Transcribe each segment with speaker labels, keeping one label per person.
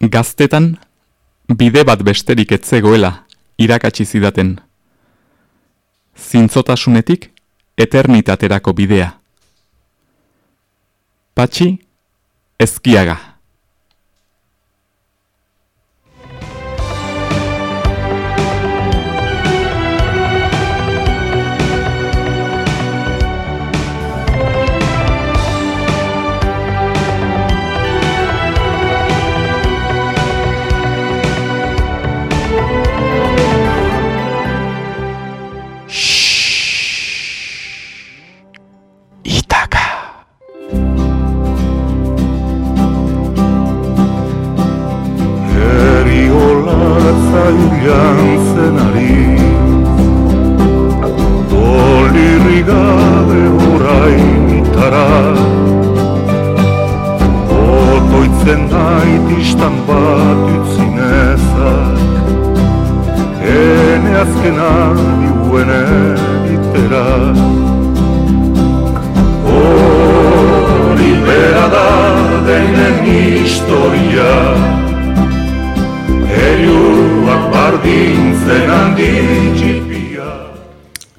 Speaker 1: Gaztetan, bide bat besterik etzegoela irakatsi zidaten. Zintzotasunetik, eternitaterako bidea. Patxi, ezkiaga.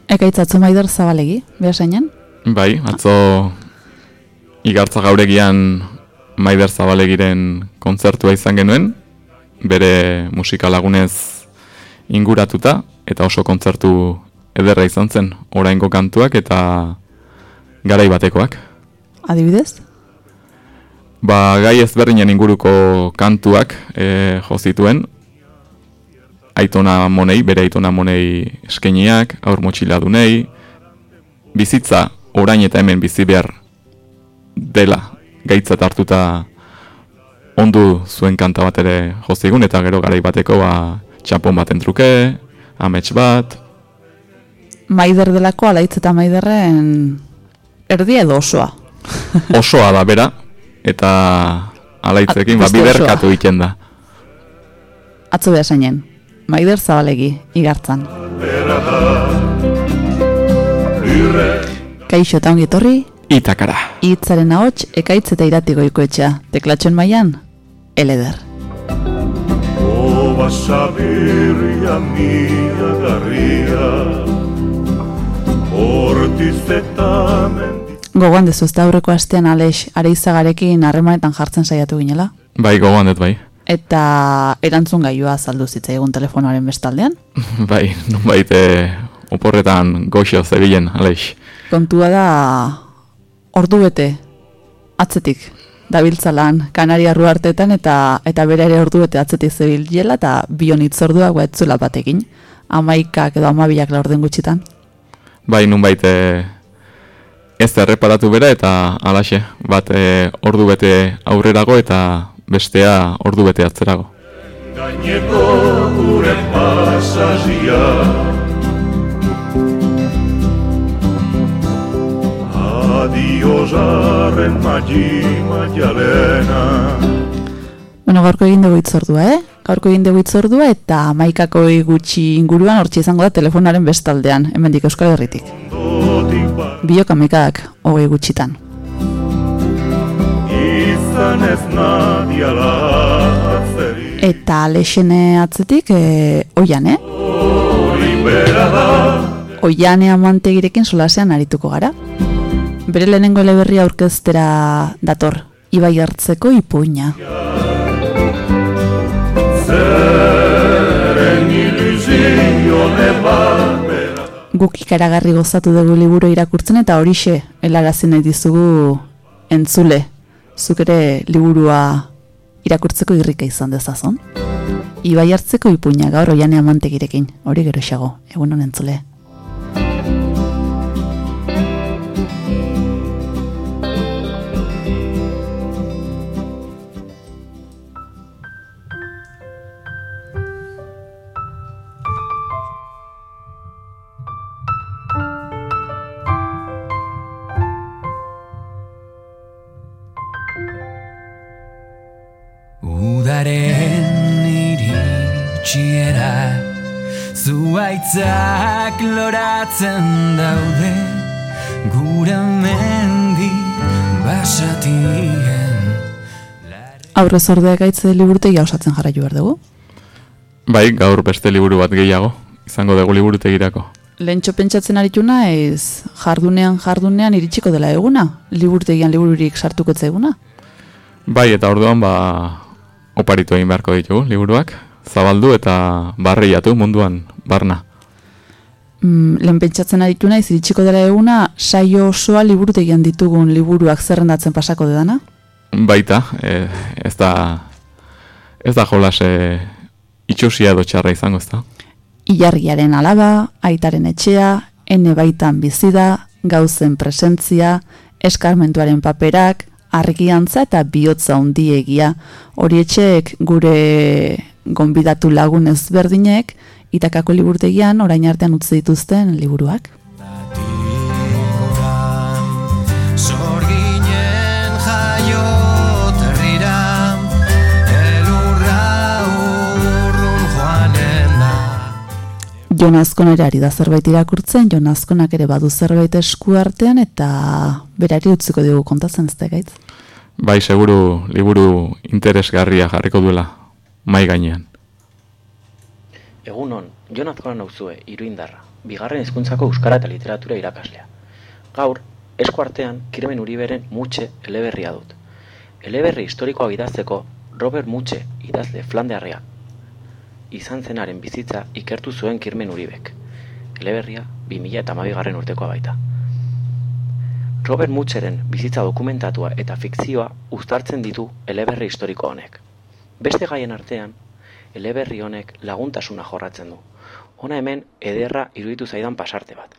Speaker 2: Ekaitz maider zabalegi, beha seinen?
Speaker 1: Bai, atzo igartza gauregian maider zabalegiren kontzertua izan genuen, bere musikalagunez inguratuta, eta oso kontzertu ederra izan zen, oraingo kantuak eta garai batekoak.
Speaker 2: Adibidez?
Speaker 1: Ba, gai ezberdinen inguruko kantuak e, jo zituen, aitona monei, bere aitona monei eskeniak, aur motxila dunei, bizitza orain eta hemen bizi behar dela gaitzat hartuta ondu zuen kanta bat ere jozigun, eta gero garai bateko ba, txapon baten truke, amets bat.
Speaker 2: Maider delako alaitz eta maiderren erdi edo osoa.
Speaker 1: osoa da, bera, eta alaitzekin ba, biderkatu iken da.
Speaker 2: Atzo beha zainen. Maider Zabalegi, igartzan. Kaixo eta ongi etorri.
Speaker 1: Itakara.
Speaker 2: Itzaren ahots, ekaitz eta iratiko ikoetxea. Teklatxon maian, eleder. Oba sabirria mia garria Gogoan dezu ez da aurreko astean Aleix, areizagarekin harremanetan jartzen saiatu ginela?
Speaker 1: Bai, gogoan dut bai
Speaker 2: eta erantzun gaioa saldu zitza egun telefonoaren bestaldean.
Speaker 1: bai, nun baite oporretan goxo zebilen, aleix.
Speaker 2: Kontua da ordu bete atzetik dabiltzalan Kanaria ruartetan eta eta bere ere ordu bete atzetik zebilela eta bionitz ordua guetzula batekin. Amaikak edo amabiak laurden gutxitan.
Speaker 1: Bai, nun baite ez erreparatu bera eta alaxe, bat e, ordu bete aurrerago eta bestea ordu bete atzerago. Gaineko gure pasazia Adio zarren magi maialena
Speaker 2: Bueno, gaurko egin dugu itzordua, eh? Gaurko egin dugu itzordua eta maikako gutxi inguruan hortzi izango da telefonaren bestaldean, hemendik Euskal Herritik. Biok amekak hogei gutxitan izan ez nadiala Eta lexene atzetik, e, oian, eh? Oiane amantegirekin solasean arituko gara. Bere lehenengo eleberria aurkeztera dator, ibai hartzeko ipuina. Guk ikaragarri gozatu dugu liburu irakurtzen eta horixe helarazen nahi dizugu entzule zuk ere liburua irakurtzeko irrika izan dezazon. Ibai hartzeko ipuina gaur oianean mantegirekin, hori gero esago, egun honen zule.
Speaker 3: Iritxiera Zuaitzak loratzen daude Gure mendi basatien
Speaker 2: Aurrez ordeak aitze liburutegia osatzen jarraitu behar dugu.
Speaker 1: Bai, gaur beste liburu bat gehiago, izango dugu liburutegirako.
Speaker 2: Lentxo pentsatzen aritu naiz jardunean jardunean iritsiko dela eguna, liburutegian libururik sartuko eguna.
Speaker 1: Bai, eta orduan ba oparitu egin beharko ditugu liburuak, zabaldu eta barreiatu munduan barna.
Speaker 2: Mm, lehen pentsatzen aritu naiz iritsiko dela eguna, saio osoa liburutegian ditugun liburuak zerrendatzen pasako dedana?
Speaker 1: Baita, e, ez da ez da jolas e, itxusia edo txarra izango ez da.
Speaker 2: Ilargiaren alaba, aitaren etxea, ene baitan bizida, gauzen presentzia, eskarmentuaren paperak, argiantza eta bihotza hundiegia. Hori etxeek gure gonbidatu lagun ezberdinek, itakako liburtegian orain artean utzi dituzten liburuak.
Speaker 4: Zorginen jaiot herrira Elurra urrun joanen da
Speaker 2: Jon Azkon ere ari da zerbait irakurtzen, Jon Azkonak ere badu zerbait esku artean eta berari utziko dugu kontatzen ez da gaitz.
Speaker 1: Bai, seguru liburu interesgarria jarriko duela mai gainean.
Speaker 5: Egun hon, Jon Azkona nauzue, iruindarra, bigarren hizkuntzako euskara eta literatura irakaslea. Gaur, esku artean, Kirmen Uriberen Mutxe eleberria dut. Eleberri historikoa idazteko Robert Mutxe idazle flandearrea izan zenaren bizitza ikertu zuen Kirmen Uribek. Eleberria 2000 eta garren urtekoa baita. Robert Mutxeren bizitza dokumentatua eta fikzioa uztartzen ditu eleberri historiko honek. Beste gaien artean, eleberri honek laguntasuna jorratzen du. Hona hemen ederra iruditu zaidan pasarte bat.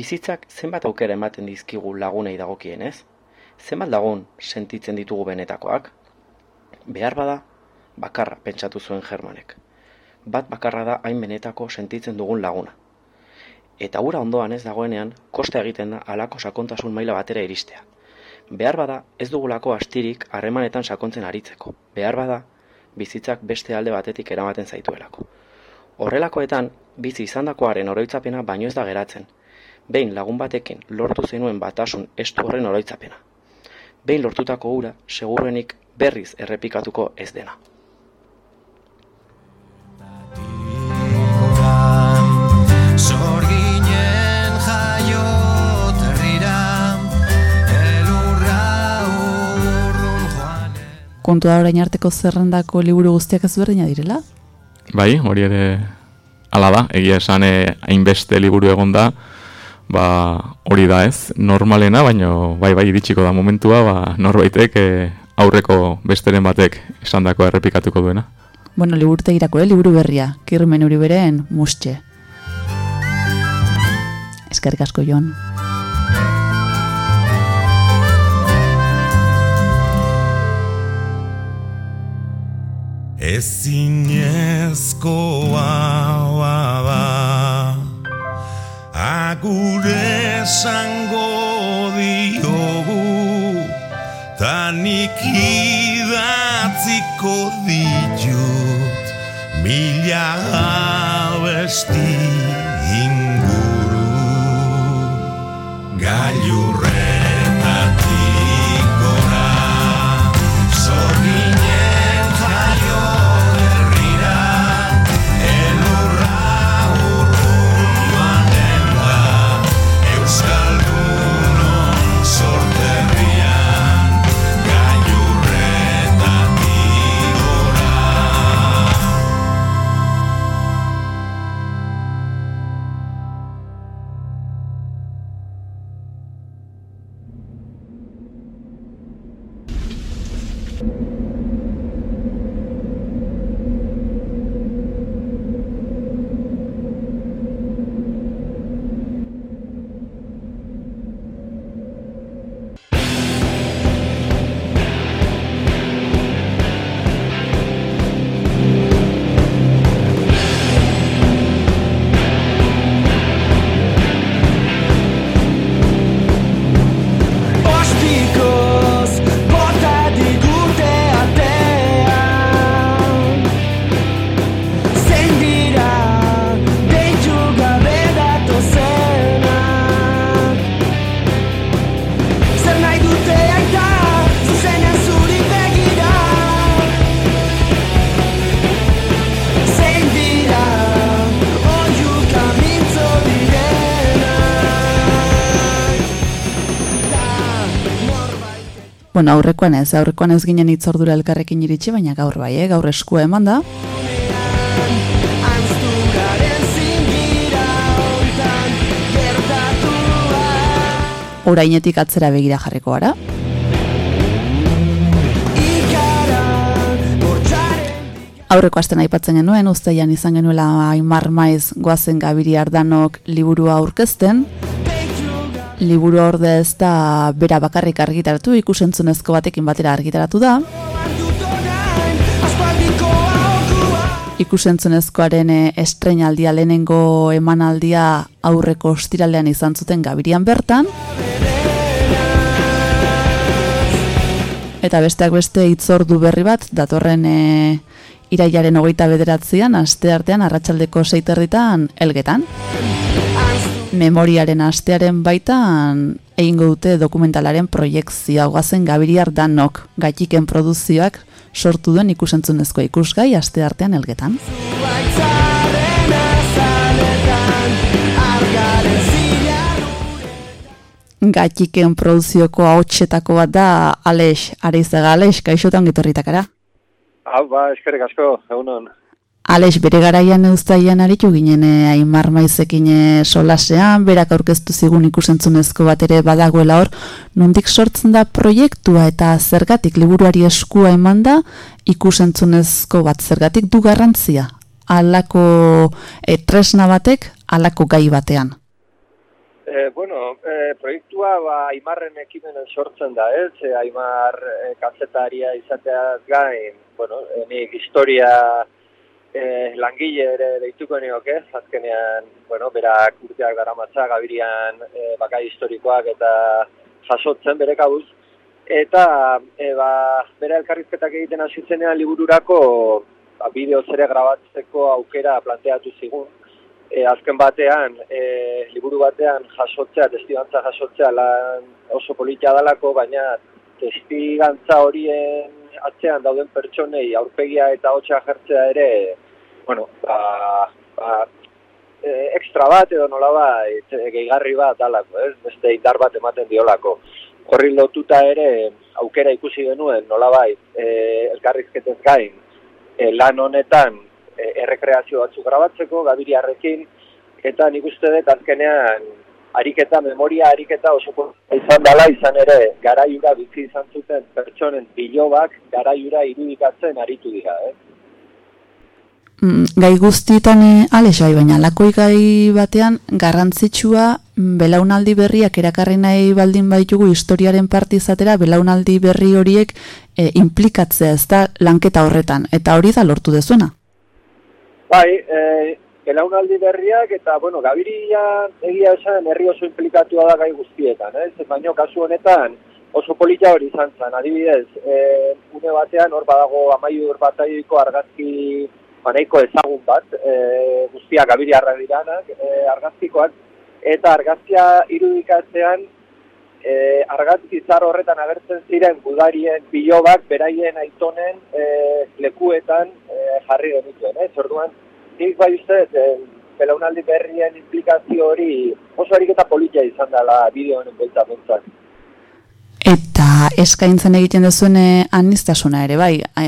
Speaker 5: Bizitzak zenbat aukera ematen dizkigu lagunei dagokien ez? Zenbat lagun sentitzen ditugu benetakoak? Behar bada, bakarra pentsatu zuen Germanek. Bat bakarra da hain benetako sentitzen dugun laguna. Eta ura ondoan ez dagoenean, kosta egiten da alako sakontasun maila batera iristea. Behar bada, ez dugulako astirik harremanetan sakontzen aritzeko. Behar bada, bizitzak beste alde batetik eramaten zaituelako. Horrelakoetan, bizi izandakoaren oroitzapena baino ez da geratzen. Behin lagun batekin lortu zenuen batasun estu horren oroitzapena. Behin lortutako ura, seguruenik berriz errepikatuko ez dena.
Speaker 2: Kontua orain arteko zerrendako liburu guztiak ezberdina direla?
Speaker 1: Bai, hori ere ala da, egia esan eh, hainbeste liburu egon da, ba, hori da ez, normalena, baino bai bai iritsiko da momentua, ba, norbaitek eh, aurreko besteren batek esandako errepikatuko duena.
Speaker 2: Bueno, liburutegirako, eh? liburu berria, Kirmen Uriberen Mustxe. Eskerrik asko, Jon.
Speaker 6: Ezinezkoa bada Agure esango diogu Tanik idatziko ditut Mila abesti inguru. Gailurretatik
Speaker 2: Bueno, aurrekoan ez, aurrekoan ez ginen itzordura elkarrekin iritsi, baina gaur bai, eh? gaur eskua eman da. Orainetik atzera begira jarriko gara. Aurreko asten aipatzen genuen, uztaian izan genuela Aimar Maiz goazen Gabiri Ardanok liburua aurkezten. Liburu orde ez da bera bakarrik argitaratu, ikusentzunezko batekin batera argitaratu da. Ikusentzunezkoaren eh, estreinaldia lehenengo emanaldia aurreko ostiralean izan zuten Gabirian bertan. Eta besteak beste itzordu berri bat, datorren e, irailaren hogeita bederatzean, aste artean, arratsaldeko seiterritan, elgetan. Memoriaren astearen baitan, egingo dute dokumentalaren proiektzioa guazen Gabiriar Danok, gatiken produzioak sortu duen ikusentzunezko ikusgai aste artean elgetan. Gatiken produzioko hautsetako bat da Aleix, Areizaga Aleix, kaixotan gitorritakara.
Speaker 7: Hau, ba, eskerrik asko, egunon.
Speaker 2: Aleix, bere garaian eustaian aritu ginen eh, Aimar Maizekin eh, solasean, berak aurkeztu zigun ikusentzunezko bat ere badagoela hor, nondik sortzen da proiektua eta zergatik liburuari eskua eman da ikusentzunezko bat zergatik du garrantzia, alako eh, tresna batek, alako gai batean.
Speaker 7: E, bueno, e, proiektua ba, Aimarren ekimenen sortzen da, ez? E, Aimar e, kazetaria izateaz gain, bueno, nik historia e, langile ere deituko nioke, azkenean, bueno, berak urteak daramatza Gabirian e, bakai historikoak eta jasotzen bere kabuz. Eta, e, ba, bere elkarrizketak egiten hasi zenean libururako ba, bideo ere grabatzeko aukera planteatu zigun. E, azken batean, e, liburu batean jasotzea, testigantza jasotzea lan oso politia dalako, baina testigantza horien atzean dauden pertsonei aurpegia eta hotxa jertzea ere, bueno, ba, ba, e, ekstra bat edo nolabait e, gehigarri bat dalako, ez? Beste indar bat ematen diolako. Horri lotuta ere aukera ikusi genuen nolabait e, elkarrizketez gain e, lan honetan e, errekreazio batzuk grabatzeko, gabiriarrekin, eta nik uste dut azkenean ariketa, memoria ariketa oso izan dela izan ere garaiura bizi izan zuten pertsonen bilobak garaiura irudikatzen aritu dira, eh?
Speaker 2: Mm, gai guztietan eh, Alex bai, baina lakoi gai batean garrantzitsua mm, belaunaldi berriak erakarri nahi baldin baitugu historiaren parte izatera belaunaldi berri horiek e, implikatzea ez da lanketa horretan eta hori da lortu dezuena.
Speaker 7: Bai, e, belaunaldi berriak eta, bueno, gabiria egia esan herri oso implikatua da gai guztietan, ez? Baina kasu honetan oso polita hori izan zen, adibidez, e, une batean hor badago amaiur bataiko argazki maneiko ezagun bat, e, guztiak gabiri diranak, e, argazkikoak, eta argazkia irudikatzean e, argazki zar horretan agertzen ziren gudarien bilobak beraien aitonen e, lekuetan e, jarri genituen, ez? Orduan, nik bai uste, e, belaunaldi berrien implikazio hori oso ariketa politia izan dela bideo honen beltza bentzak.
Speaker 2: Eta eskaintzen egiten duzuen eh, aniztasuna ere, bai, e,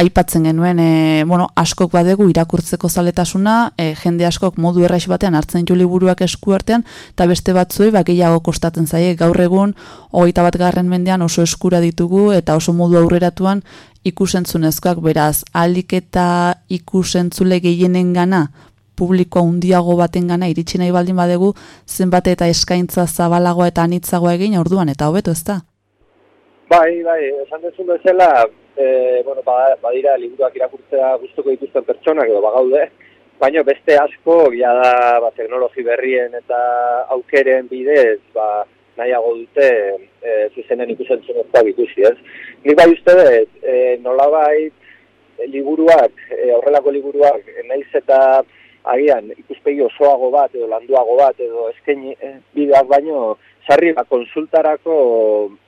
Speaker 2: aipatzen genuen, e, bueno, askok badegu irakurtzeko zaletasuna, e, jende askok modu erraiz batean hartzen du liburuak esku artean, eta beste batzuei ba, gehiago kostatzen zaie, gaur egun, hogeita bat garren mendean oso eskura ditugu, eta oso modu aurreratuan ikusentzunezkoak, beraz, alik eta ikusentzule gehienen gana, publikoa hundiago baten gana iritsi nahi baldin badegu zenbat eta eskaintza zabalagoa eta anitzagoa egin orduan eta hobeto ez da?
Speaker 7: Bai, bai, esan dezun bezala, e, bueno, ba- badira liburuak irakurtzea gustuko dituzten pertsonak edo bagaude, baina beste asko, ja da, ba, teknologi berrien eta aukeren bidez, ba, nahiago dute e, zuzenen ikusentzunezkoak ikusi, ez? Nik bai uste dut, e, nolabait e, liburuak, e, horrelako liburuak, e, naiz eta agian ikuspegi osoago bat edo landuago bat edo eskaini eh, bideak baino sarri ba, konsultarako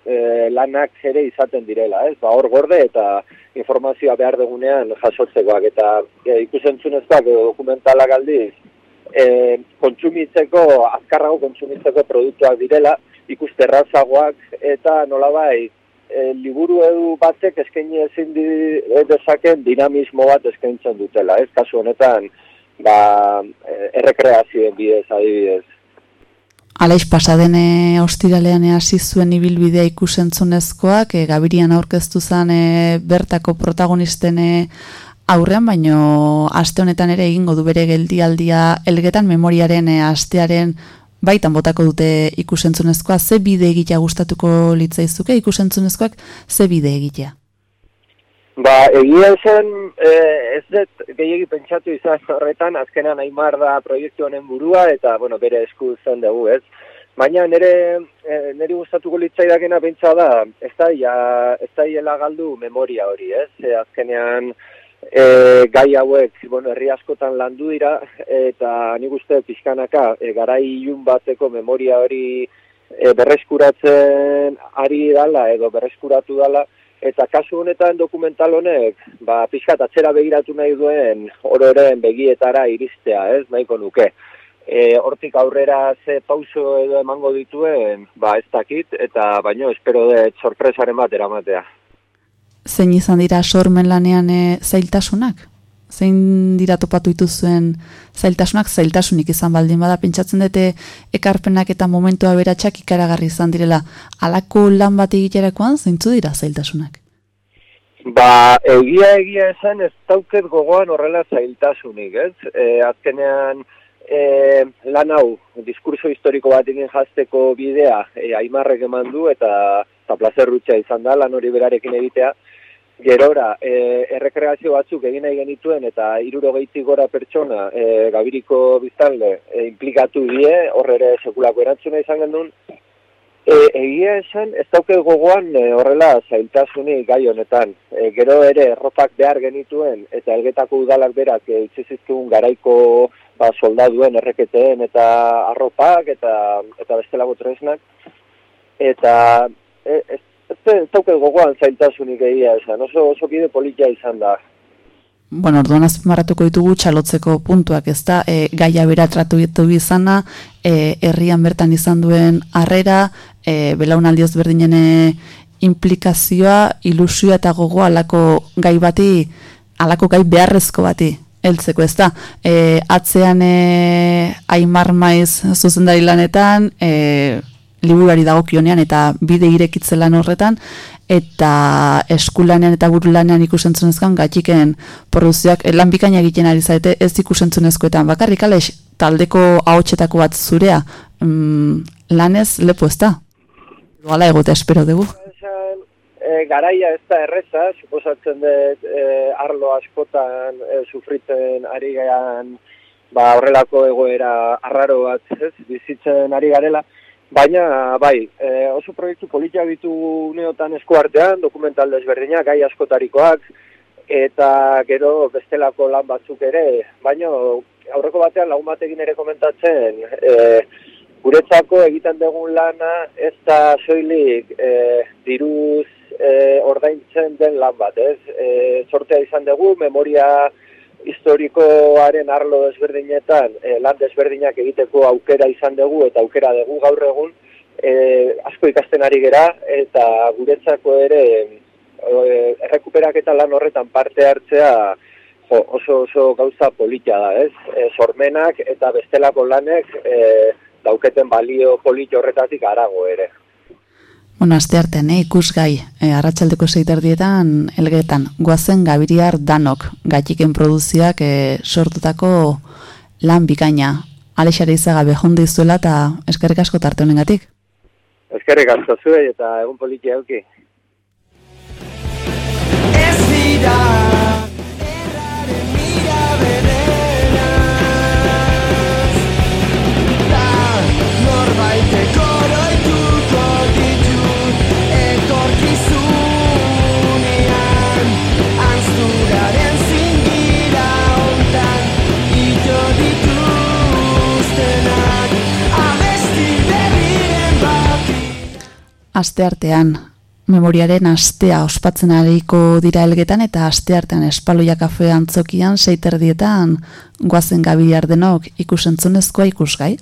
Speaker 7: eh, lanak ere izaten direla, ez? Ba, hor gorde eta informazioa behar dugunean jasotzekoak eta e, ikusentzunezkoak edo dokumentalak aldiz e, kontsumitzeko, azkarrago kontsumitzeko produktuak direla, ikusterrazagoak eta nolabait e, liburu edu batek eskaini ezin di, dezaken dinamismo bat eskaintzen dutela, ez? Kasu honetan, ba, e, errekreazioen bidez adibidez.
Speaker 2: Alaiz pasaden e, ostiralean hasi zuen ibilbidea ikusentzunezkoak, e, Gabirian aurkeztu zen e, bertako protagonisten e, aurrean, baino aste honetan ere egingo du bere geldialdia elgetan memoriaren e, astearen baitan botako dute ikusentzunezkoa, ze bide egitea gustatuko litzaizuke ikusentzunezkoak, ze bide egitea?
Speaker 7: Ba, egia esan, eh, ez dut gehiagi pentsatu izan horretan, azkenan Aimar da proiektu honen burua, eta, bueno, bere esku zen dugu, ez? Baina nire, eh, nire gustatuko litzaidakena pentsa da, ez da, ja, ez da galdu memoria hori, ez? E, azkenean, e, gai hauek, bueno, herri askotan landu dira, eta nik uste pixkanaka, e, garai ilun bateko memoria hori e, berreskuratzen ari dala, edo berreskuratu dala, Eta kasu honetan dokumental honek, ba, pixkat atzera begiratu nahi duen ororen begietara iristea, ez, nahiko nuke. E, hortik aurrera ze pauso edo emango dituen, ba, ez dakit, eta baino espero dut sorpresaren bat eramatea.
Speaker 2: Zein izan dira sormen lanean e, zailtasunak? Zein dira topatu dituzuen zailtasunak, zailtasunik izan baldin bada, pentsatzen dute ekarpenak eta momentua beratxak ikaragarri izan direla. Halako lan bat egiterakoan, zeintzu dira zailtasunak?
Speaker 7: Ba, egia egia esan ez dauket gogoan horrela zailtasunik, ez? E, azkenean e, lan hau, diskurso historiko bat egin jazteko bidea, e, aimarrek eman du eta, eta plazerrutxa izan da lan hori berarekin egitea. Gerora, e, errekreazio batzuk egin nahi genituen eta irurogeitik gora pertsona e, gabiriko biztanle e, implikatu die, horre ere sekulako erantzuna izan gendun, E, egia esan, ez dauke gogoan e, horrela zailtasunik gai honetan. E, gero ere, erropak behar genituen, eta elgetako udalak berak e, utzizizkigun garaiko ba, soldaduen erreketeen eta arropak eta, eta bestelako tresnak. Eta e, ez, ez, ez dauke gogoan zailtasunik egia esan, oso, oso bide politia izan da.
Speaker 2: Bueno, orduan azpimarratuko ditugu txalotzeko puntuak, ez da, e, gaia bera tratu ditu bizana, e, herrian bertan izan duen harrera, e, belaunaldi ezberdinen e, implikazioa, ilusioa eta gogoa alako gai bati, alako gai beharrezko bati, heltzeko ez da. E, atzean e, aimar maiz zuzendari lanetan, e, liburari dagokionean eta bide irekitzelan horretan, eta eskulanean eta burulanean ikusentzunezkoan gatxiken produzioak eh, lan bikaina egiten ari zaite ez ikusentzunezkoetan bakarrik alex taldeko ahotsetako bat zurea mm, lanez lepo ez da? Hala egote espero dugu.
Speaker 7: E, garaia ez da erreza, suposatzen dut e, arlo askotan e, sufritzen ari gaian ba, horrelako egoera arraro bat ez, bizitzen ari garela, Baina, bai, e, oso proiektu politia ditu uneotan eskuartean, dokumental desberdinak, gai askotarikoak, eta gero bestelako lan batzuk ere, baina aurreko batean lagun batekin ere komentatzen, e, guretzako egiten dugun lana ez da soilik e, diruz e, ordaintzen den lan bat, ez? E, sortea izan dugu, memoria historikoaren arlo desberdinetan e, lan desberdinak egiteko aukera izan dugu eta aukera dugu gaur egun e, asko ikasten ari gera eta guretzako ere e, errekuperaketa lan horretan parte hartzea jo, oso oso gauza politia da, ez? E, sormenak eta bestelako lanek e, dauketen balio polit horretatik arago ere.
Speaker 2: Bueno, aste artean, eh, ikusgai, eh, arratsaldeko zeiterdietan, elgetan, guazen gabiriar danok, gatiken produziak eh, sortutako lan bikaina. Alexare izaga behondi zuela eta eskerrik asko tarte honengatik.
Speaker 7: Eskerrik asko zuei eta egun politia euki.
Speaker 3: Ez dira erraren mira berenaz
Speaker 2: Asteartean memoriaren astea ospatzen ariko dira helgetan eta asteartean espaloia kafe antzokian seiterdietan goazen gabilar denok ikusentzunezkoa ikusgai.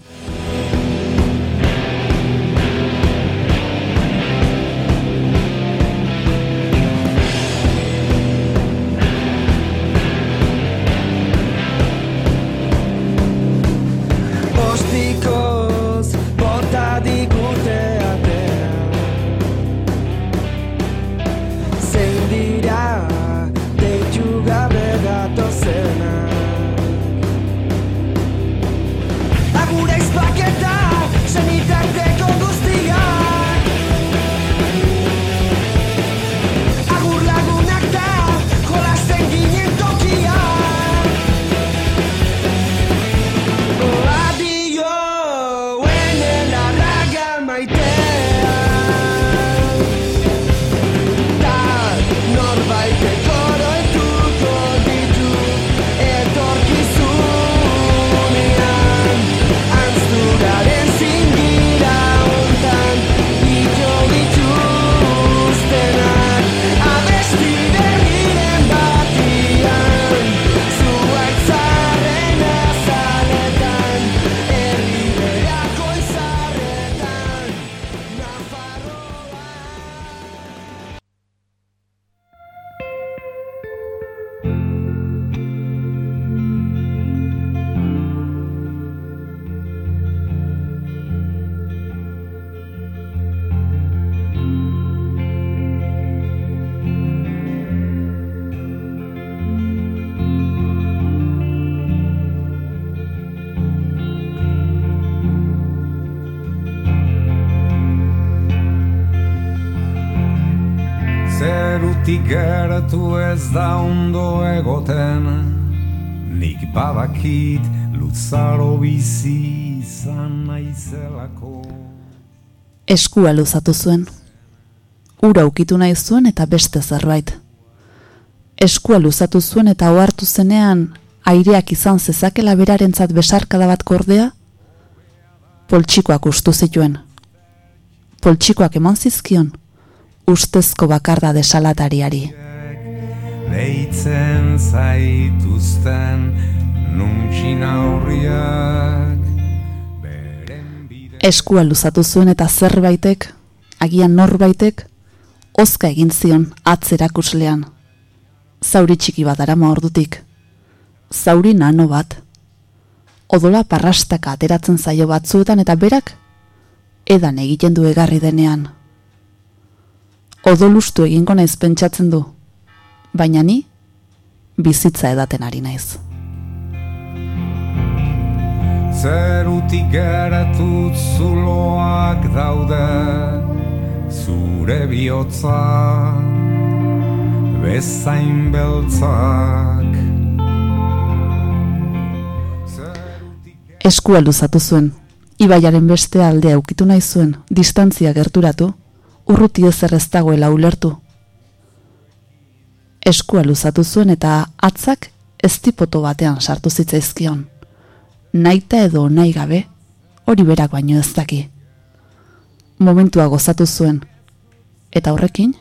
Speaker 8: Zerutik gertu ez da ondo egoten Nik badakit luzaro bizi izan naizelako
Speaker 2: Eskua luzatu zuen. Ura ukitu nahi zuen eta beste zerbait. Eskua luzatu zuen eta ohartu zenean aireak izan zezakela berarentzat besarkada bat kordea, poltsikoak ustu zituen. Poltsikoak eman zizkion, ustezko bakarda desalatariari.
Speaker 8: Deitzen zaituzten nuntxin aurriak Beren bide
Speaker 2: Eskua luzatu zuen eta zerbaitek, agian norbaitek, ozka egin zion atzerakuslean. Zauri txiki bat arama ordutik. Zauri nano bat. Odola parrastaka ateratzen zaio batzuetan eta berak edan egiten du egarri denean. Odolustu egingo naiz pentsatzen du, baina ni bizitza edaten ari naiz.
Speaker 8: Zerutik geratut zuloak daude Zure bihotza Bezain beltzak.
Speaker 2: Eskua luzatu zuen, ibaiaren beste aldea ukitu nahi zuen, distantzia gerturatu, urruti ezer ez dagoela ulertu. Eskua luzatu zuen eta atzak eztipoto batean sartu zitzaizkion. Naita edo nahi gabe, hori berak baino ez daki. Momentua gozatu zuen, eta horrekin,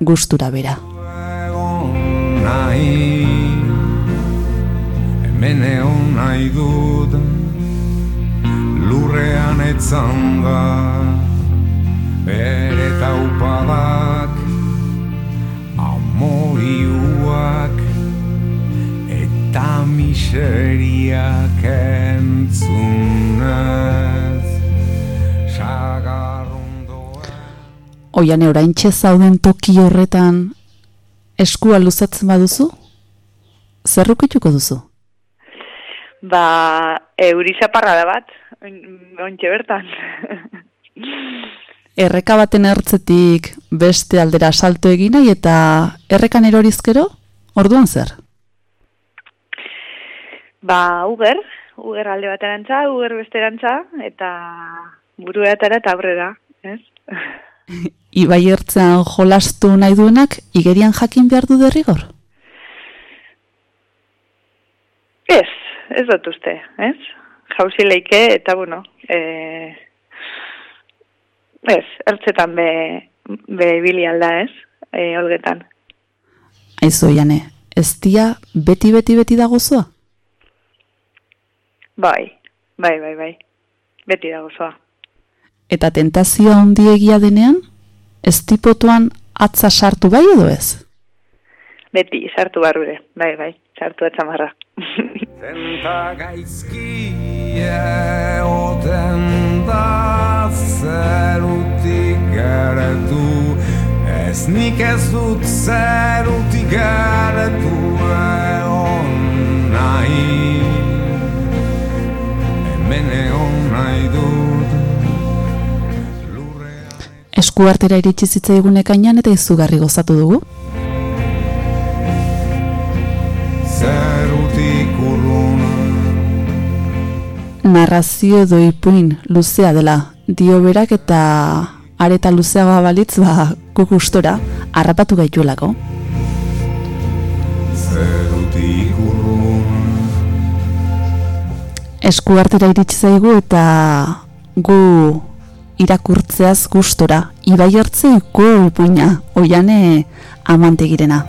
Speaker 2: gustura bera.
Speaker 8: nahi Hemen egon nahi dut Lurrean etzan da Bere taupadak Amoriuak Eta miseriak entzunez Sagarrondoa
Speaker 2: Oian oraintxe zauden toki horretan eskua luzatzen baduzu? Zerrukituko duzu?
Speaker 9: Ba, euri zaparrada bat, ontxe bertan.
Speaker 2: Erreka baten ertzetik beste aldera salto egin nahi eta errekan erorizkero? Orduan zer?
Speaker 9: ba, uger, uger alde baterantza, uger besterantza, eta buruetara eta aurrera, ez?
Speaker 2: Ibai ertzean jolastu nahi duenak igerian jakin behar du derrigor?
Speaker 9: Ez, ez dut uste, ez? Jauzi leike, eta bueno, e, ez, ertzetan be, be ibili alda, ez? E, olgetan.
Speaker 2: Aizu, jane, ez dia beti beti beti da gozoa?
Speaker 9: Bai, bai, bai, bai. Beti dago zoa.
Speaker 2: Eta tentazioa handiegia denean, ez tipotuan atza sartu bai edo ez?
Speaker 9: Beti, sartu barrure, bai, bai, sartu etzamarra.
Speaker 8: Zenta gaizki egoten Nik ez dut zerutik gertu egon nahi. Hemen egon nahi dut. Lurrean
Speaker 2: Esku artera iritsi zitzaigun ekainan eta izugarri gozatu dugu.
Speaker 8: zerutik urrun?
Speaker 2: Narrazio edo ipuin luzea dela. Dio berak eta areta luzeagoa balitz ba guk gustora harrapatu gaituelako. Esku artera iritsi zaigu eta gu irakurtzeaz gustora ibai hartzeiko ipuina oiane amantegirena.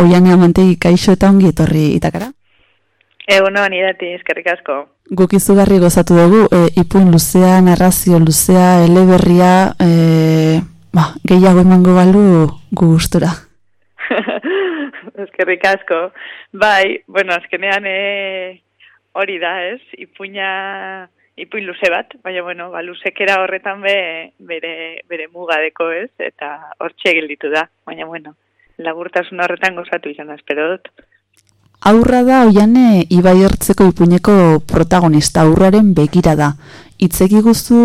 Speaker 2: Oiane amantegi kaixo eta ongi etorri itakara.
Speaker 9: Egun hon idati, eskerrik asko.
Speaker 2: Guk izugarri gozatu dugu, e, ipuin luzea, narrazio luzea, eleberria, e, ba, gehiago emango balu gu gustura.
Speaker 9: eskerrik asko. Bai, bueno, azkenean e, hori da, ez? Ipuina, ipuin luze bat, baina, bueno, ba, luzekera horretan be, bere, bere mugadeko, ez? Eta hortxe gelditu da, baina, bueno, laburtasun horretan gozatu izan da, espero dut.
Speaker 2: Aurra da oiane Ibai Ertzeko ipuñeko protagonista aurraren begira da. Itzegi guzu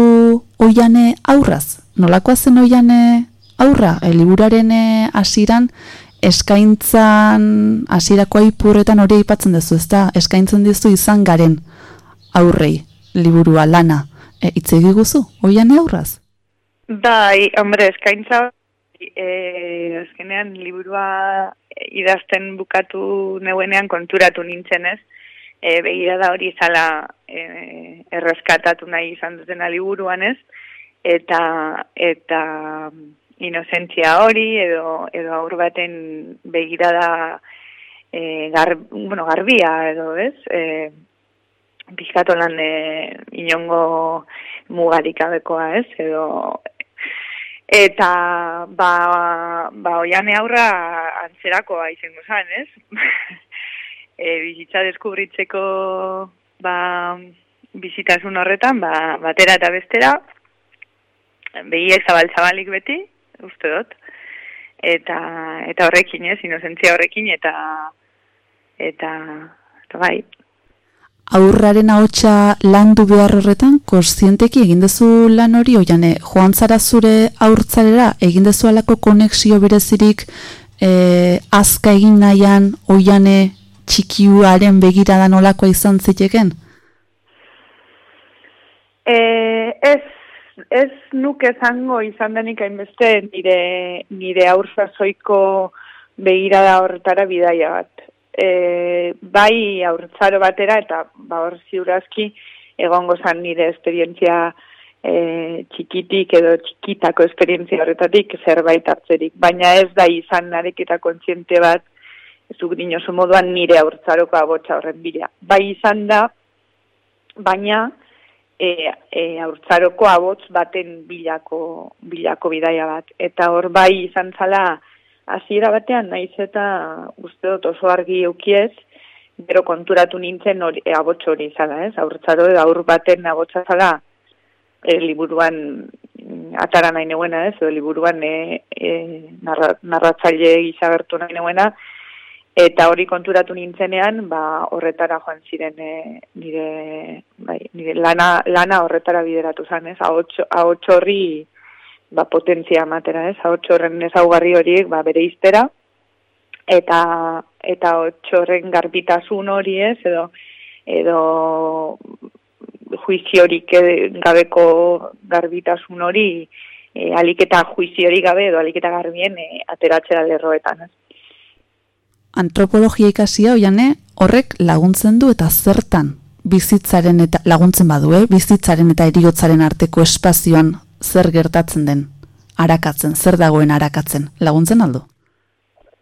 Speaker 2: oiane aurraz? Nolakoa zen oiane aurra? E, liburaren eh, hasieran eskaintzan hasierako aipurretan hori aipatzen duzu, ezta? Eskaintzen dizu izan garen aurrei liburua lana. E, itzegi guzu oiane aurraz?
Speaker 9: Bai, hombre, eskaintza e, azkenean liburua idazten bukatu neuenean konturatu nintzen ez. E, begirada hori zala e, erreskatatu nahi izan dutena liburuan ez. Eta, eta inozentzia hori edo, edo aur baten begirada e, gar, bueno, garbia edo ez. E, pizkatolan e, inongo mugarik abekoa ez, edo eta ba, ba oiane aurra antzerakoa izango zan, ez? e, bizitza deskubritzeko ba, bizitasun horretan, ba, batera eta bestera, behiek zabal-zabalik beti, uste dut, eta, eta horrekin, ez, inozentzia horrekin, eta, eta, eta bai,
Speaker 2: aurraren ahotsa landu behar horretan, kontzienteki egin duzu lan hori, oiane, joan zara zure aurtzarera, egin duzu alako konexio berezirik e, azka egin nahian, oiane txikiuaren begirada nolakoa izan ziteken?
Speaker 9: E, ez, ez nuke zango izan denik hainbeste nire, nire aurzazoiko begirada horretara bidaia bat. E, bai aurtzaro batera eta ba hor ziurazki egongo zan nire esperientzia e, txikitik edo txikitako esperientzia horretatik zerbait hartzerik. Baina ez da izan nareketa kontziente bat zuk dinosu moduan nire aurtzaroko abotsa horren bila. Bai izan da, baina e, e, aurtzaroko abots baten bilako, bilako bidaia bat. Eta hor bai izan zala hasiera batean naiz eta uste dut oso argi eukiez, gero konturatu nintzen hori, e, abots hori izala, ez? Aurtzaro edo aur baten abotsa zala e, liburuan mm, atara nahi neuena, ez? Edo liburuan e, e, narra, narratzaile gisa gertu nahi neuena, eta hori konturatu nintzenean, ba, horretara joan ziren e, nire, bai, nire lana, lana horretara bideratu zan, ez? Ahots horri ba, potentzia amatera, ez? Ahots horren ezaugarri horiek ba, bere iztera, eta eta ahots horren garbitasun hori ez, edo edo juiziorik eh, gabeko garbitasun hori e, aliketa juiziorik gabe edo aliketa garbien e, ateratzera lerroetan, ez?
Speaker 2: Antropologia ikasia oiane horrek laguntzen du eta zertan bizitzaren eta laguntzen badu, eh? bizitzaren eta eriotzaren arteko espazioan zer gertatzen den arakatzen, zer dagoen arakatzen, laguntzen aldu?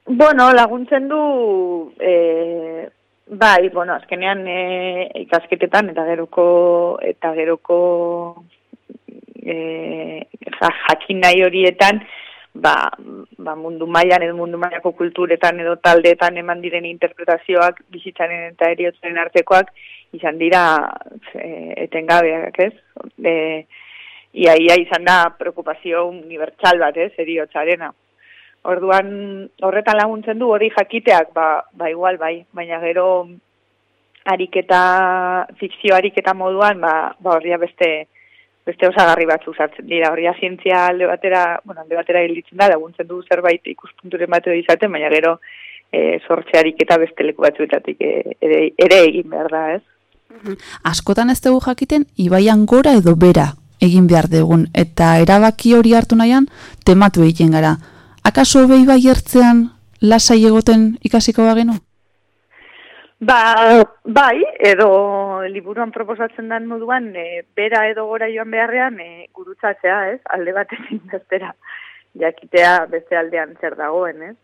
Speaker 9: Bueno, laguntzen du, e, bai, bueno, azkenean e, ikasketetan eta geroko, eta geroko e, ja, jakin nahi horietan, ba, ba mundu mailan edo mundu mailako kulturetan edo taldeetan eman diren interpretazioak bizitzaren eta eriotzaren artekoak izan dira e, etengabeak, ez? E, ia, ia izan da preokupazio unibertsal bat, ez, eriotzarena. Orduan, horretan laguntzen du hori jakiteak, ba, ba igual, bai, baina gero ariketa, fikzio ariketa moduan, ba, ba horria beste, beste osagarri batzu sartzen dira. Horria zientzia alde batera, bueno, alde batera hilditzen da, laguntzen du zerbait ikuspunturen bat edo izaten, baina gero e, sortze ariketa beste leku batzuetatik e, ere, ere egin behar da, ez?
Speaker 2: Askotan ez dugu jakiten, ibaian gora edo bera egin behar dugun, eta erabaki hori hartu nahian, tematu egiten gara. Akaso behi bai ertzean lasai egoten ikasiko bagenu?
Speaker 9: Ba, bai, edo liburuan proposatzen den moduan, e, bera edo gora joan beharrean, e, gurutzatzea, ez? Alde batekin bestera, jakitea beste aldean zer dagoen, ez?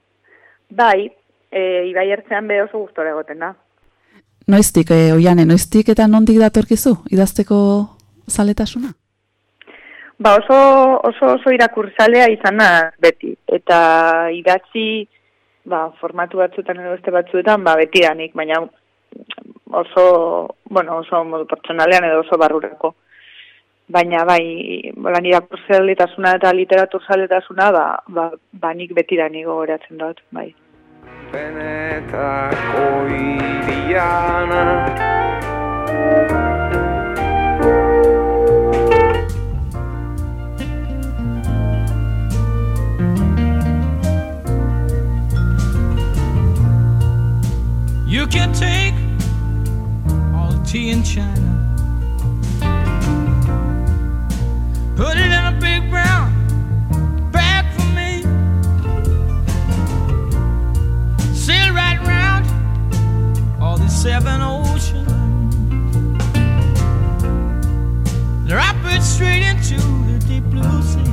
Speaker 9: Bai, e, ibai ertzean be oso gustora egoten da.
Speaker 2: Noiztik, e, oiane, noiztik eta nondik datorkizu, idazteko zaletasuna?
Speaker 9: Ba oso, oso, oso irakurtzalea izan da beti. Eta idatzi, ba, formatu batzuetan edo beste batzuetan, ba, betidanik, baina oso, bueno, oso modu pertsonalean edo oso barrurako. Baina bai, bolan irakurtzaletasuna eta literaturzaletasuna, ba, ba, ba nik betidanik gogoratzen dut, bai.
Speaker 8: Benetako iriana
Speaker 10: You can take all the tea in China, put it in a big brown bag for me, sail right round all the seven oceans, drop it straight into the deep blue sea.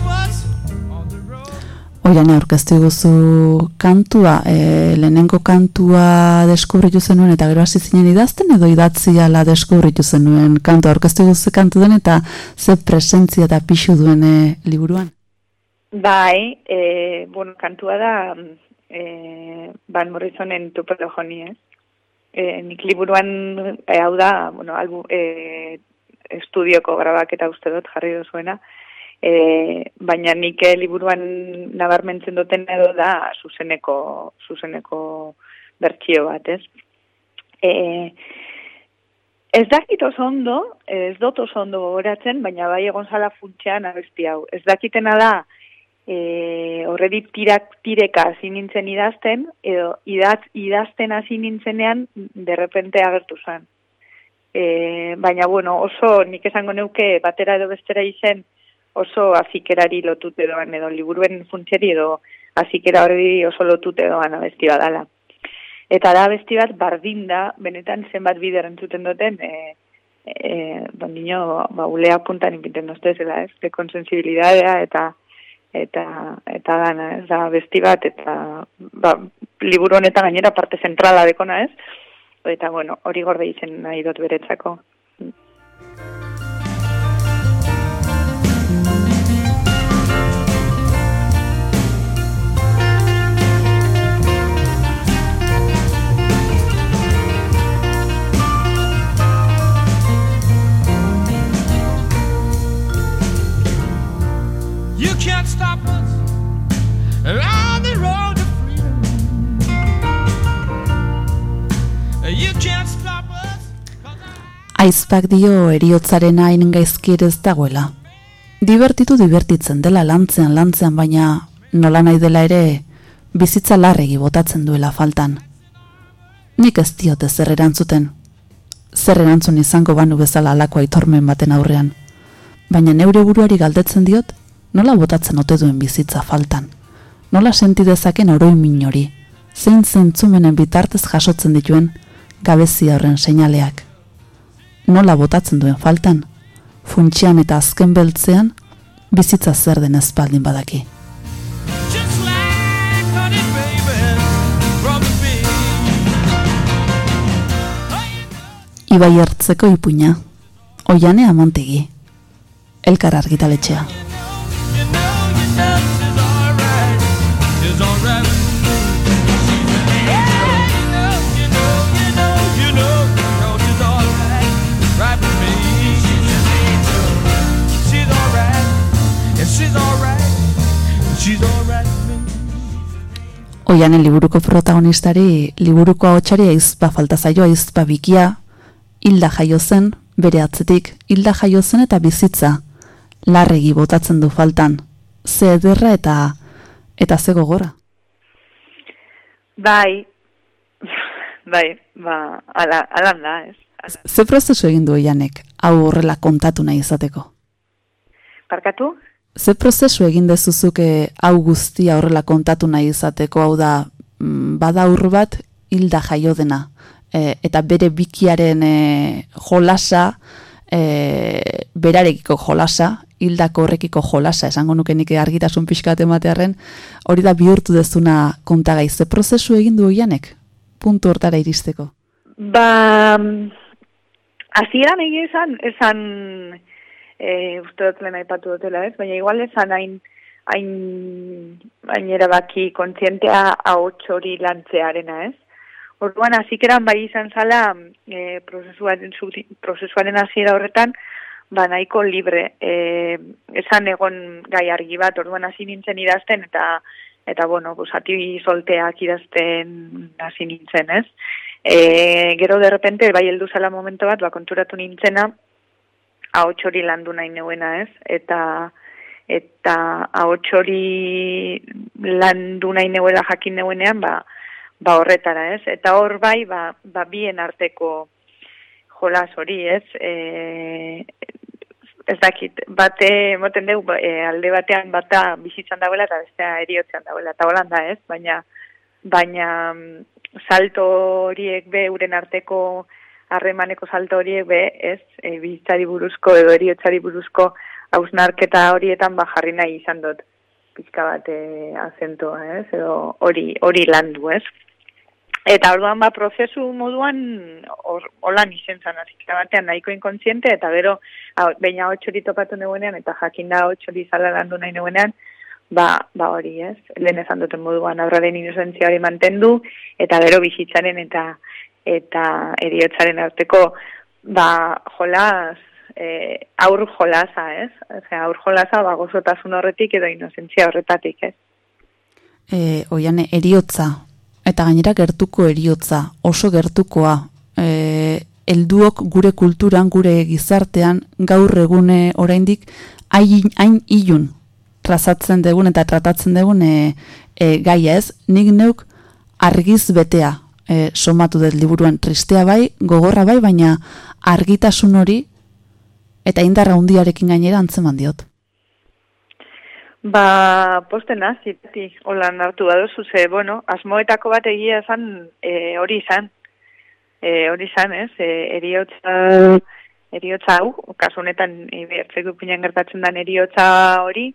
Speaker 2: Oian aurkeztu guzu kantua, e, lehenengo kantua deskubritu zenuen eta gero hasi zinen idazten edo idatzi ala deskubritu zenuen kantua aurkeztu guzu kantu den eta ze presentzia eta pixu duen e, liburuan.
Speaker 9: Bai, e, bueno, kantua da e, Van Morrisonen Tupelo ez? E, nik liburuan, e, hau da, bueno, albu, e, estudioko grabaketa uste dut jarri duzuena, e, baina nik eh, liburuan nabarmentzen duten edo da zuzeneko, zuzeneko bertsio bat, ez? E, ez dakit oso ondo, ez dut oso ondo gogoratzen, baina bai egon zala funtsean abesti hau. Ez dakitena da, e, horredi tirak, tireka hasi nintzen idazten, edo idatz, idazten hasi nintzenean derrepente agertu zen. E, baina bueno, oso nik esango neuke batera edo bestera izen oso azikerari lotute doan edo liburuen funtseri edo azikera hori oso lotute doan abesti badala. Eta da abesti bat bardin da, benetan zenbat bider entzuten duten, e, e, bondino, ba, ulea puntan inpinten doztezela, ez? De konsensibilidadea eta eta eta dana, ez da besti bat eta ba, liburu honetan gainera parte zentrala dekona, ez? Eta bueno, hori gorde izen nahi dut beretzako.
Speaker 2: Aizpak dio eriotzaren hain gaizkir ez dagoela. Divertitu divertitzen dela lantzean lantzean baina nola nahi dela ere bizitza larregi botatzen duela faltan. Nik ez diote zer erantzuten. Zer erantzun izango banu bezala alako aitormen baten aurrean. Baina neure buruari galdetzen diot, nola botatzen ote duen bizitza faltan. Nola senti dezaken oroimin hori, zein zentzumenen bitartez jasotzen dituen gabezia horren seinaleak. Nola botatzen duen faltan, funtsian eta azken beltzean, bizitza zer den espaldin badaki. Ibai ertzeko ipuina, oiane amantegi, elkar argitaletxea.
Speaker 10: You know, you know,
Speaker 2: Oianen liburuko protagonistari, liburuko ahotsari aizpa falta zaio aizpa bikia, hilda jaio zen, bere atzetik, hilda jaio zen eta bizitza, larregi botatzen du faltan, ze ederra eta eta ze gogora.
Speaker 9: Bai, bai, ba, ala, alan da, ez?
Speaker 2: Ze prozesu egin du Oianek, hau horrela kontatu nahi izateko?
Speaker 9: Parkatu?
Speaker 2: Ze prozesu egin dezuzuke hau guztia horrela kontatu nahi izateko, hau da, mm, bada ur bat hilda jaio dena, e, eta bere bikiaren e, jolasa e, berarekiko jolasa, hildako horrekiko jolasa, esango nuke nik argitasun pixkat ematearren, hori da bihurtu dezuna kontagai, ze prozesu egin du oianek, puntu hortara iristeko.
Speaker 9: Ba, mm, hasieran egia esan, esan, e, uste dut lehen aipatu dutela ez, baina igual esan hain, hain, hain erabaki kontzientea ahots hori lantzearena ez. Orduan, hasikeran bai izan zala e, prozesuaren, prozesuaren hasiera horretan, ba nahiko libre. E, esan egon gai argi bat, orduan hasi nintzen idazten, eta eta bueno, pues, ati solteak idazten hasi nintzen, ez? E, gero de repente, bai heldu zala momento bat, ba, konturatu nintzena, ahots hori landu nahi neuena, ez? Eta eta ahots hori landu nahi neuela jakin neuenean, ba, ba horretara, ez? Eta hor bai, ba, ba bien arteko jolas hori, ez? E, ez dakit, bate, moten dugu, e, alde batean bata bizitzan dagoela eta bestea eriotzean dagoela, eta holan da, ez? Baina, baina mm, salto horiek be, uren arteko harremaneko salto horiek be, ez? E, bizitzari buruzko edo eriotzari buruzko hausnarketa horietan ba jarri nahi izan dut pizka bat e, azentoa, ez? Edo hori hori landu, ez? Eta orduan ba prozesu moduan hor holan izen zan hasika batean nahiko inkontziente eta gero baina hori topatu neuenean eta jakinda hori zala landu nahi neuenean ba, ba hori, ez? Lehen esan duten moduan aurraren inozentzia hori mantendu eta gero bizitzaren eta eta eriotzaren arteko ba jolas e, aur jolasa, ez? Osea, aur jolasa ba gozotasun horretik edo inozentzia horretatik, ez?
Speaker 2: E, oian, eriotza, eta gainera gertuko eriotza, oso gertukoa, e, helduok gure kulturan, gure gizartean, gaur egune oraindik hain, hain ilun trazatzen dugun eta tratatzen dugun e, e, gaia ez, nik neuk argiz betea e, somatu dut liburuan tristea bai, gogorra bai, baina argitasun hori eta indarra hundiarekin gainera antzeman diot.
Speaker 9: Ba, posten aziti, holan hartu baduzu, ze, bueno, asmoetako bat egia esan e, hori izan. E, hori izan, ez? E, eriotza, eriotza hau, kasu honetan, ibertzeko pinan gertatzen den eriotza hori,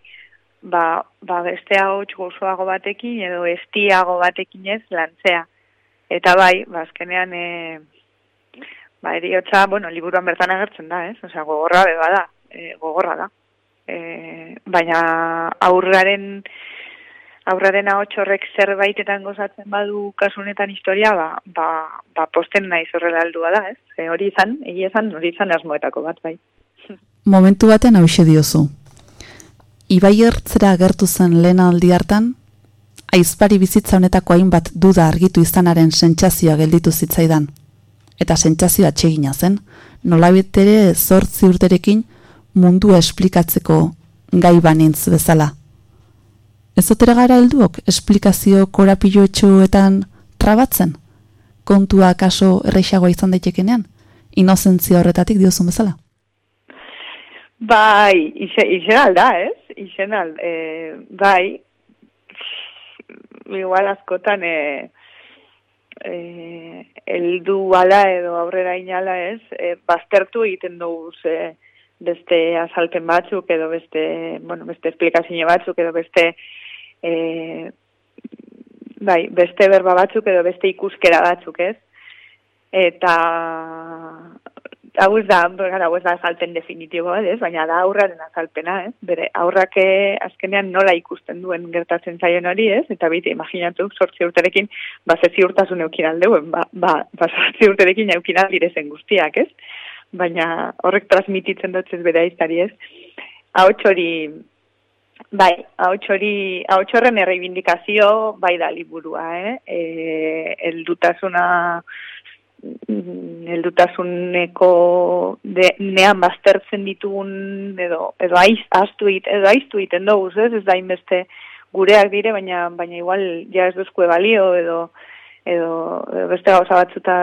Speaker 9: ba, ba beste hau gozoago batekin edo estiago batekin ez lantzea. Eta bai, ba, azkenean, e, ba, eriotza, bueno, liburuan bertan agertzen da, ez? Osea, gogorra beba da, e, gogorra da. E, baina aurraren aurraren ahots horrek zerbaitetan gozatzen badu kasu honetan historia, ba, ba, ba posten naiz horrela aldua da, ez? E, hori izan, egia izan, hori izan asmoetako bat, bai.
Speaker 2: Momentu batean hause diozu. Ibai ertzera agertu zen lehen aldi hartan, aizpari bizitza honetako hainbat duda argitu izanaren sentsazioa gelditu zitzaidan. Eta sentsazioa atsegina zen, nolabait ere zortzi urterekin mundua esplikatzeko gai banintz bezala. Ez gara helduok esplikazio korapiloetxoetan trabatzen? Kontua kaso erreixagoa izan daitekenean? Inozentzia horretatik diozun bezala?
Speaker 9: Bai, ize, izen alda, ez? Izen al, e, bai, igual askotan e, e, eldu ala edo aurrera inala, ez? E, baztertu egiten dugu ze beste azalpen batzuk edo beste, bueno, beste esplikazio batzuk edo beste e, bai, beste berba batzuk edo beste ikuskera batzuk, ez? Eta hau ez da, hau ez da azalpen definitiboa, ez? Baina da aurraren azalpena, ez? Bere, aurrak eh, azkenean nola ikusten duen gertatzen zaion hori, ez? Eta bite, imaginatu, sortzi urterekin, ba, ze ziurtasun eukin aldeuen, ba, ba, ba sortzi urterekin eukin aldirezen guztiak, ez? Baina horrek transmititzen dut ez bere aiztari, ez? Ahots hori, bai, ahots hori, ahots horren erreibindikazio, bai da liburua, eh? E, eldutasuna, mm, heldutasuneko de, nean baztertzen ditugun edo edo aiz astu it, edo aiztu egiten dugu, ez? Ez da inbeste gureak dire, baina baina igual ja ez duzkue balio edo edo, beste gauza batzuta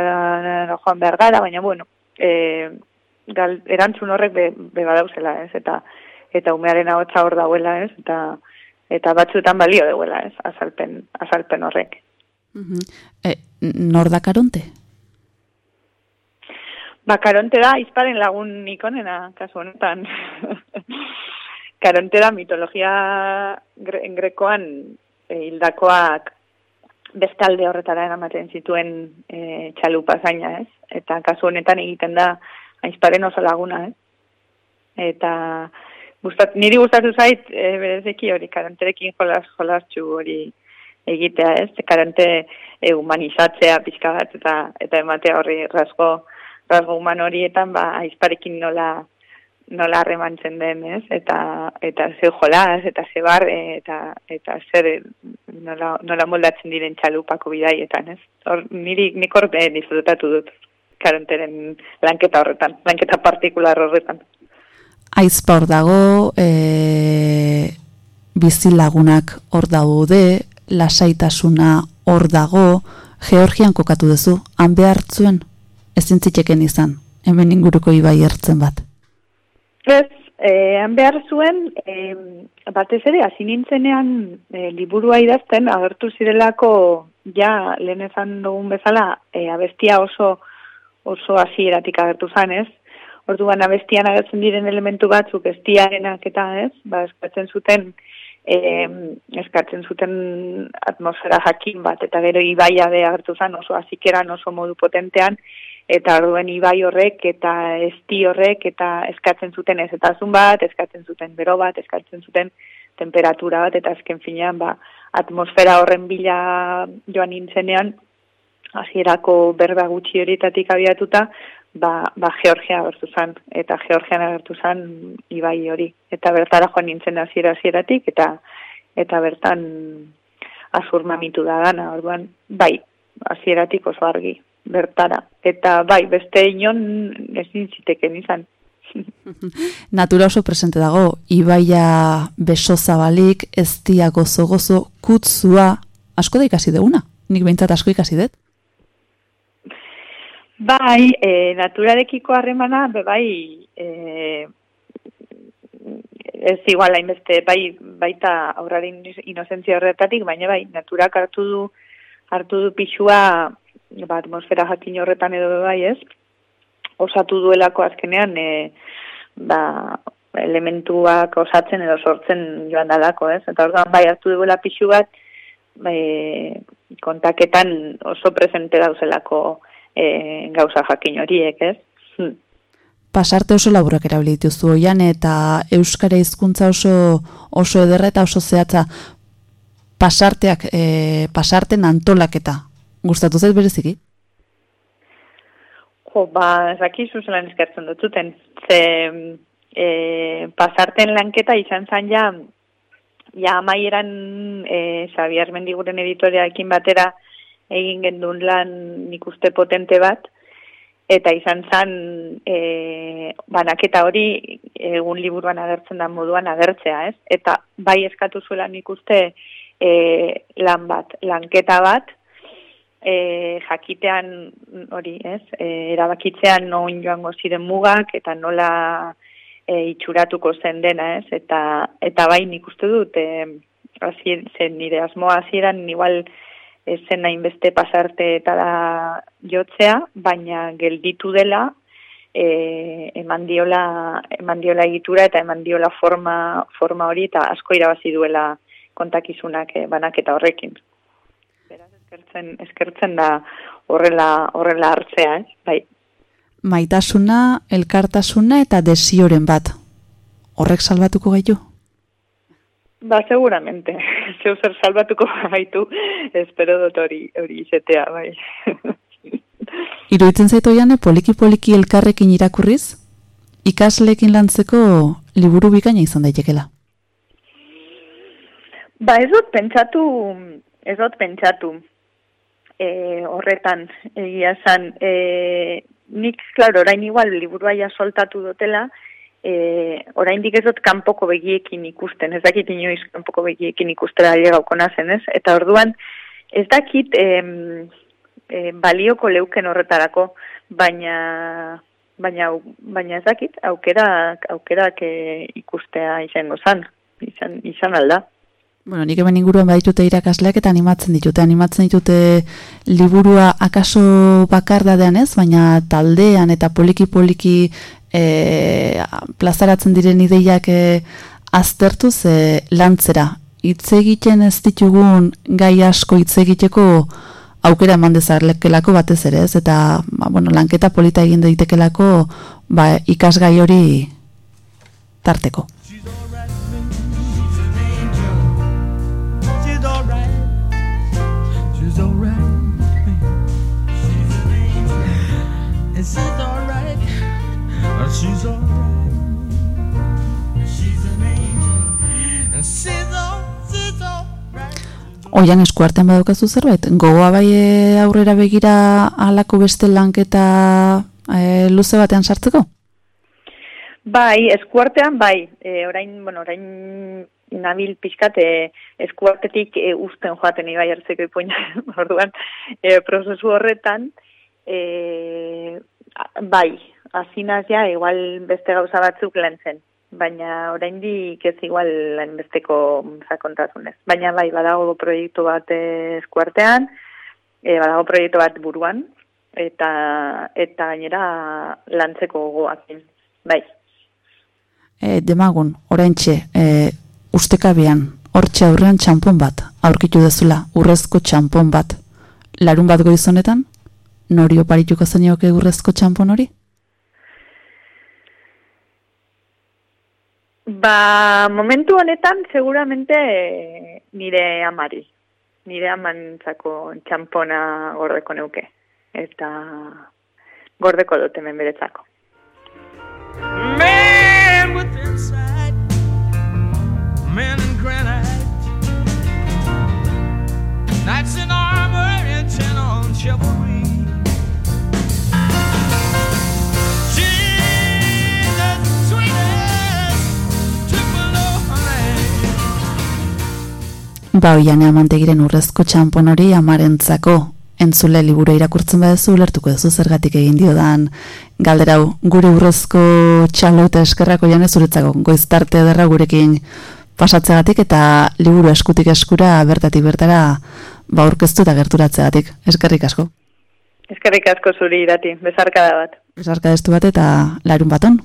Speaker 9: joan behar gara, baina bueno, e, gal, erantzun horrek be, be badauzela, ez? Eta eta umearen ahotsa hor dagoela, ez? Eta eta batzuetan balio duela, ez? Azalpen azalpen horrek.
Speaker 2: Mhm. E, nor dakaronte?
Speaker 9: Ba, karonte da, izparen lagun ikonena, kasu honetan. karonte da, mitologia gre grekoan e, hildakoak beste alde horretara eramaten zituen e, txalupa zaina, ez? Eta kasu honetan egiten da aizparen oso laguna, ez? Eta gustat, niri gustatu zait e, berezeki hori karanterekin jolas jolaschu hori egitea, ez? Karante e, humanizatzea pixka bat eta eta ematea horri rasgo rasgo human horietan ba aizparekin nola nola harremantzen den, ez? Eta eta ze jolas eta ze bar eta eta zer nola, nola moldatzen diren txalupako bidaietan, ez? Hor niri nik hor eh, disfrutatu dut karanteren lanketa horretan, lanketa partikular horretan.
Speaker 2: Aizpa hor dago, e, bizilagunak hor daude, lasaitasuna hor dago, Georgian kokatu duzu, han behartzuen, ezin zitekeen izan, hemen inguruko ibai ertzen bat.
Speaker 9: Ez, eh, behar zuen, eh, batez ere, hasi nintzenean eh, liburua idazten, agertu zirelako, ja, lehen ezan dugun bezala, eh, abestia oso oso hasieratik agertu zan, ez? Orduan abestian agertzen diren elementu batzuk estiarenak eta, ez? Ba, eskatzen zuten eh, eskatzen zuten atmosfera jakin bat, eta gero ibaia be agertu zan oso hasikeran oso modu potentean, eta orduen ibai horrek eta esti horrek eta eskatzen zuten ezetasun bat, eskatzen zuten bero bat, eskatzen zuten temperatura bat, eta azken finean, ba, atmosfera horren bila joan nintzenean, hasierako berba gutxi horietatik abiatuta, ba, ba Georgia agertu zen, eta Georgian agertu zen ibai hori. Eta bertara joan nintzen hasiera hasieratik eta eta bertan azur mamitu da gana, orduan, bai, hasieratik oso argi, bertara. Eta bai, beste inon ezin ziteken izan.
Speaker 2: Natura oso presente dago, ibaia beso zabalik, eztia gozo-gozo, kutzua, asko da ikasi deuna. Nik behintzat asko ikasi dut.
Speaker 9: Bai, e, naturarekiko harremana, be bai, e, ez igual hainbeste, bai, baita aurraren inozentzia horretatik, baina bai, naturak hartu du, hartu du pixua, ba, atmosfera jakin horretan edo bai, ez? Osatu duelako azkenean, e, ba, elementuak osatzen edo sortzen joan dalako, ez? Eta orduan bai hartu duela pixu bat, e, kontaketan oso presente dauzelako e, gauza jakin horiek, ez? Hm.
Speaker 2: Pasarte oso laburak erabili dituzu oian eta euskara hizkuntza oso oso ederra eta oso zehatza pasarteak e, pasarten antolaketa gustatu zait bereziki?
Speaker 9: Jo, ba, ez dakizu zelan eskertzen dut zuten. Ze e, pasarten lanketa izan zan ja, ja amaieran e, Xavier Mendiguren editorearekin batera egin gendun lan nik uste potente bat, eta izan zan e, banaketa hori egun liburuan agertzen da moduan agertzea, ez? Eta bai eskatu zuela nik uste e, lan bat, lanketa bat, e, jakitean hori, ez? E, erabakitzean noin joango ziren mugak eta nola e, itxuratuko zen dena, ez? Eta, eta bai nik uste dut, e, azier, zen nire asmoa hasieran igual ez zen hainbeste pasarte eta da jotzea, baina gelditu dela, e, eman diola, eman diola egitura eta eman diola forma, forma hori eta asko irabazi duela kontakizunak e, banaketa horrekin. Eskertzen, eskertzen da horrela, horrela hartzea, ez? Bai.
Speaker 2: Maitasuna, elkartasuna eta desioren bat. Horrek salbatuko gaitu?
Speaker 9: Ba, seguramente. Zeu zer salbatuko gaitu, espero dut hori, hori izetea, bai.
Speaker 2: Iruditzen zaitu jane, poliki-poliki elkarrekin irakurriz, ikasleekin lantzeko liburu bikaina izan daitekela.
Speaker 9: Ba, ez dut pentsatu, ez dut pentsatu e, horretan, egia zan. E, nik, klaro, orain igual liburua ja soltatu dutela, e, oraindik ez dut kanpoko begiekin ikusten, ez dakit inoiz kanpoko begiekin ikustera gauko nazen, ez? Eta orduan, ez dakit em, e, balioko leuken horretarako, baina baina baina ez dakit aukera aukerak e, ikustea izango zan izan izan alda
Speaker 2: Bueno, nik hemen inguruan baditute irakasleak eta animatzen ditute. Animatzen ditute liburua akaso bakardadean ez, baina taldean eta poliki-poliki e, plazaratzen diren ideiak e, aztertuz e, lantzera. Hitz egiten ez ditugun gai asko hitz egiteko aukera eman dezakelako batez ere, ez? Eta, ba, bueno, lanketa polita egin daitekelako ba, ikasgai hori tarteko.
Speaker 10: She's alright. She's an angel. And she's all, she's alright.
Speaker 2: Oian eskuartean badaukazu zerbait? Gogoa bai e, aurrera begira halako beste lanketa e, luze batean sartzeko?
Speaker 9: Bai, eskuartean, bai. E, orain, bueno, orain nabil pixkat e, eskuartetik e, usten joaten ibai hartzeko ipuina, orduan, e, prozesu horretan, e, bai, azinaz ja, igual beste gauza batzuk lantzen, baina oraindik ez igual besteko sakontasunez. Baina bai, badago proiektu bat eskuartean, e, badago proiektu bat buruan, eta eta gainera lantzeko gogoakin. Bai.
Speaker 2: E, demagun, oraintxe, e, ustekabean, hortxe aurrean txampon bat, aurkitu dezula, urrezko txampon bat. Larun bat goizonetan, nori oparituko zenioke urrezko txampon hori?
Speaker 9: Ba, momentu honetan seguramente nire amari. Nire amantzako txampona gordeko neuke. Eta gordeko dut hemen beretzako.
Speaker 10: Man with insight, man in granite, knights in armor and ten on chivalry.
Speaker 2: Ba, oian amantegiren urrezko txampon hori amarentzako. Entzule liburu irakurtzen baduzu ulertuko duzu zergatik egin diodan. Galderau gure urrezko txalo eta eskerrako jane zuretzako goiztarte ederra gurekin pasatzegatik eta liburu eskutik eskura bertatik bertara ba aurkeztu eta gerturatzegatik eskerrik asko.
Speaker 9: Eskerrik asko zuri irati, bezarkada bat.
Speaker 2: Besarka destu bat eta larun baton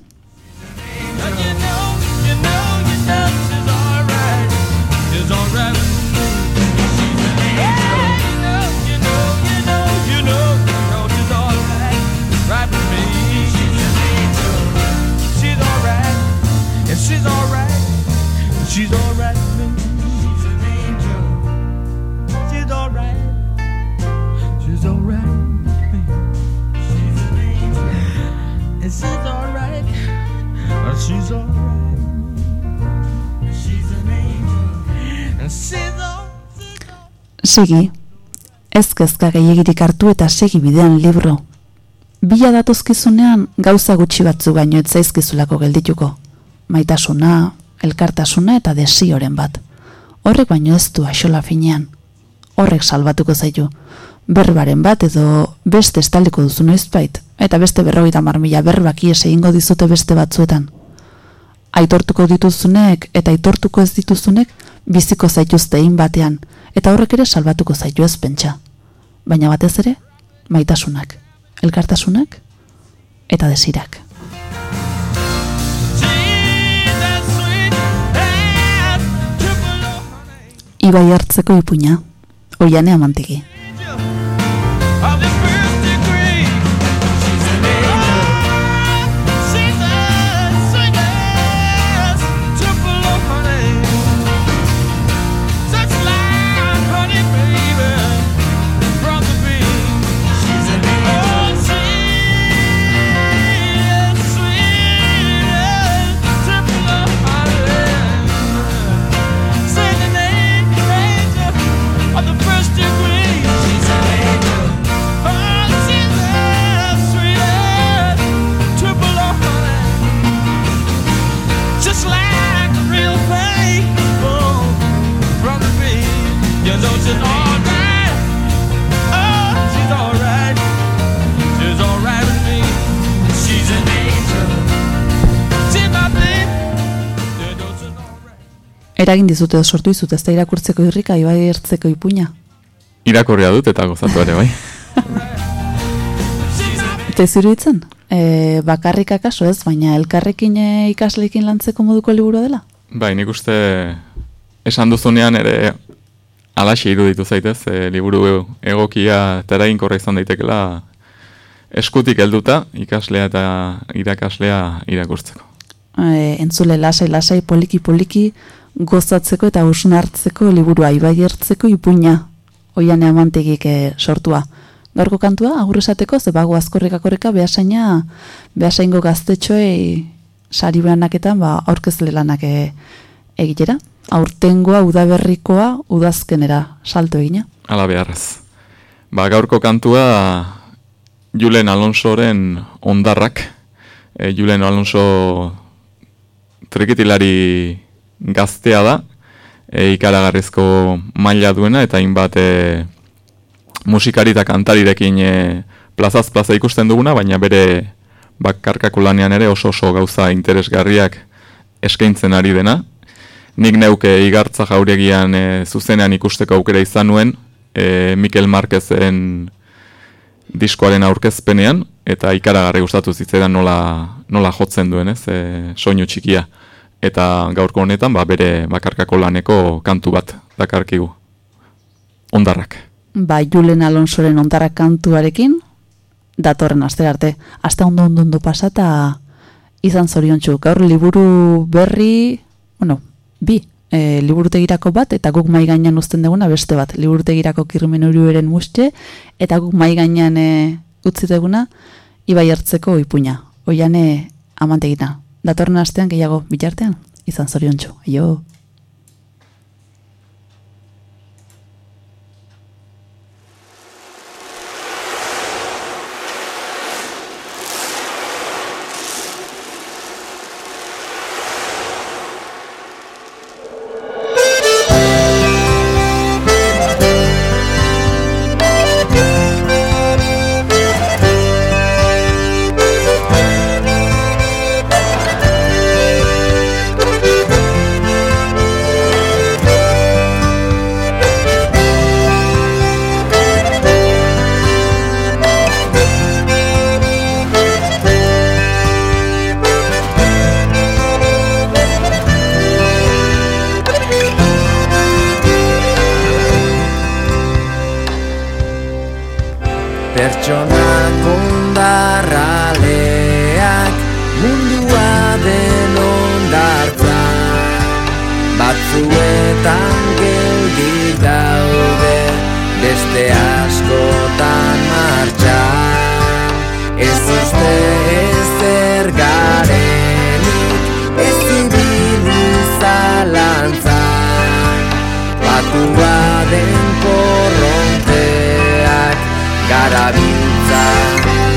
Speaker 10: She's alright. She's an angel. And she's all.
Speaker 2: Segi, ez kezka gehiagirik hartu eta segi bidean libro. Bila datozkizunean gauza gutxi batzu baino ez zaizkizulako geldituko. Maitasuna, elkartasuna eta desioren bat. Horrek baino ez du axola finean. Horrek salbatuko zaitu. Berbaren bat edo beste estaliko duzu noizbait, eta beste berrogeita marmila berbak ies egingo dizute beste batzuetan. Aitortuko dituzunek eta aitortuko ez dituzunek biziko zaituzte egin batean, eta horrek ere salbatuko zaitu ez pentsa. Baina batez ere, maitasunak, elkartasunak eta desirak. Ibai hartzeko ipuina, oiane amantegi. Eragin dizute edo sortu dizute, ez da irakurtzeko irrika, ibai ertzeko ipuina.
Speaker 1: Irakorria dut eta gozatu ere, bai.
Speaker 2: Eta ez iruditzen? E, bakarrik akaso ez, baina elkarrekin e, ikasleekin lantzeko moduko liburu dela?
Speaker 1: Bai, nik uste esan duzunean ere alaxe iruditu zaitez, e, liburu egokia eta eraginkorra izan daitekela eskutik helduta ikaslea eta irakaslea irakurtzeko.
Speaker 2: E, entzule lasai, lasai, poliki, poliki, gozatzeko eta hartzeko liburua, ibai ertzeko ipuina, oian amantegik e, sortua. Gaurko kantua, agur esateko, ze bago azkorreka korreka behasaina, behasaingo gaztetxoei sari banaketan, ba, aurkezle lanak e, egitera. Aurtengoa, udaberrikoa, udazkenera salto egina.
Speaker 1: Ala beharrez. Ba, gaurko kantua Julen Alonsoren ondarrak. E, Julen Alonso trikitilari gaztea da, e, ikaragarrizko maila duena, eta hainbat e, musikari eta kantarirekin e, plazaz plaza ikusten duguna, baina bere bakarkako lanean ere oso oso gauza interesgarriak eskaintzen ari dena. Nik neuke igartza jauregian e, zuzenean ikusteko aukera izan nuen, e, Mikel Marquezen diskoaren aurkezpenean, eta ikaragarri gustatu zitzaidan nola, nola jotzen duen, ez, e, soinu txikia. Eta gaurko honetan, ba, bere bakarkako laneko kantu bat dakarkigu. Ondarrak.
Speaker 2: Ba, Julen Alonsoren ondarrak kantuarekin, datorren aste arte. Aste ondo ondo ondo pasata izan zoriontsu. Gaur liburu berri, bueno, bi, e, liburutegirako bat, eta guk mai gainean uzten duguna beste bat. Liburutegirako kirmen eren muste, eta guk mai gainean e, utzi duguna, ibai hartzeko ipuina. Oian e, amantegina. Datorren astean gehiago bitartean, izan zoriontsu. Aio!
Speaker 4: ondar aleak mundua den ondartza batzuetan garabiltza.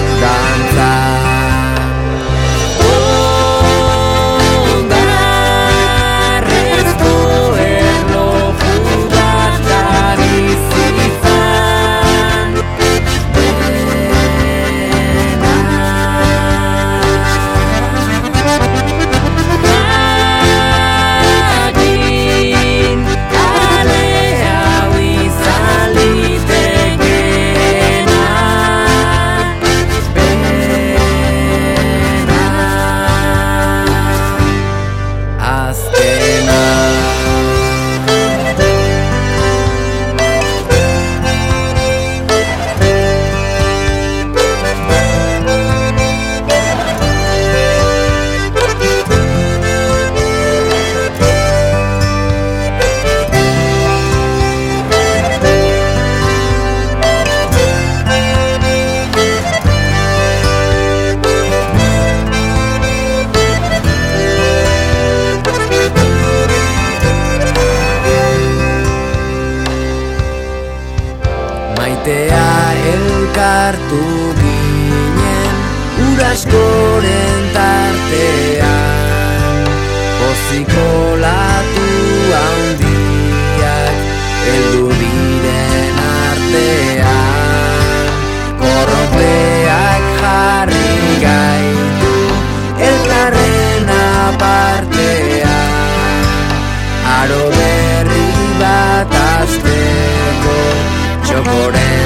Speaker 4: sartu ginen Uraskoren tartean. Poziko latu handiak Eldu diren artean. Korropeak jarri gaitu Elkarren apartean. Aro berri bat azteko Txokoren